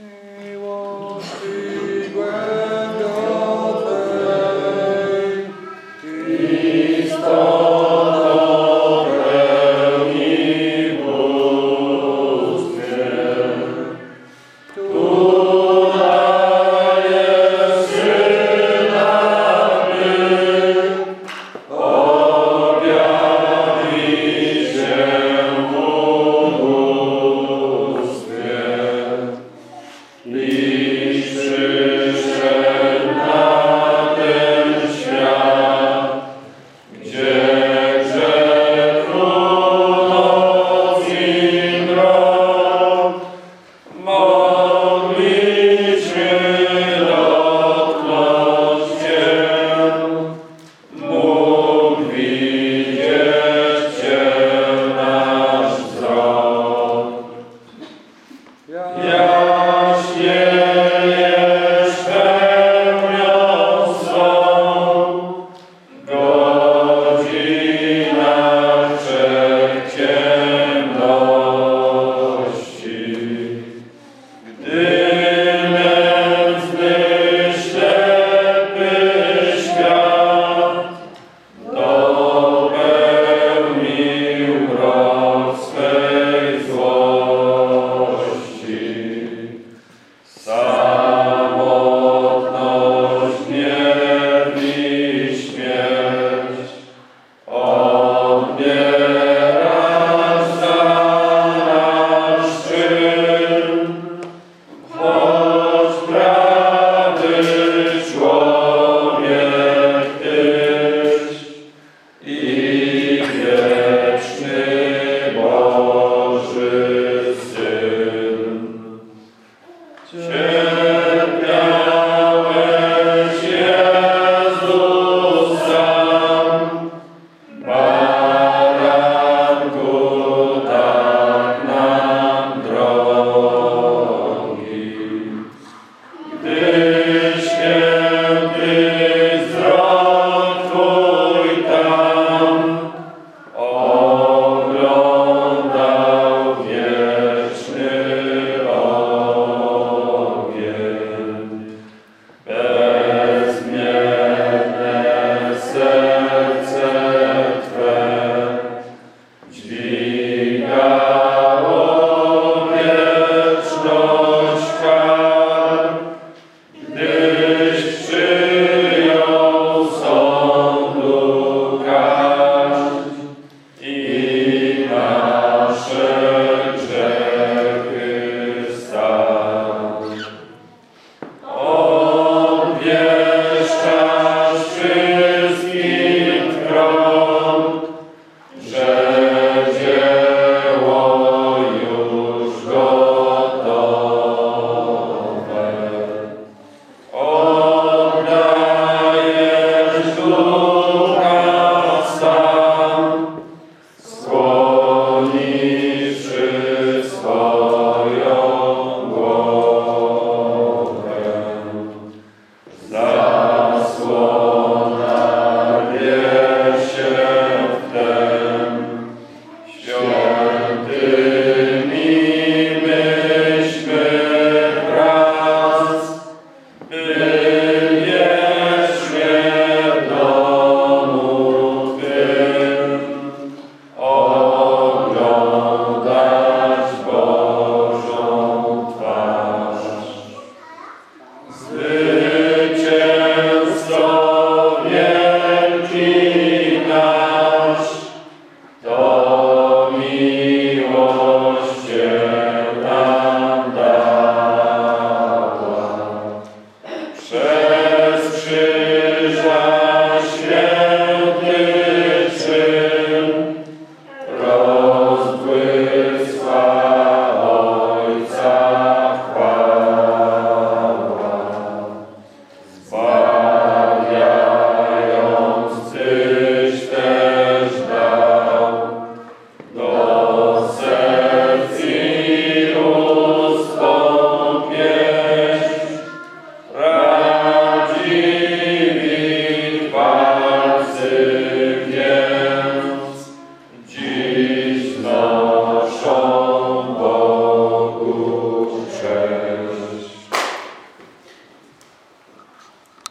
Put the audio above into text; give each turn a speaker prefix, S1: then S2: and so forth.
S1: Uh, Amen.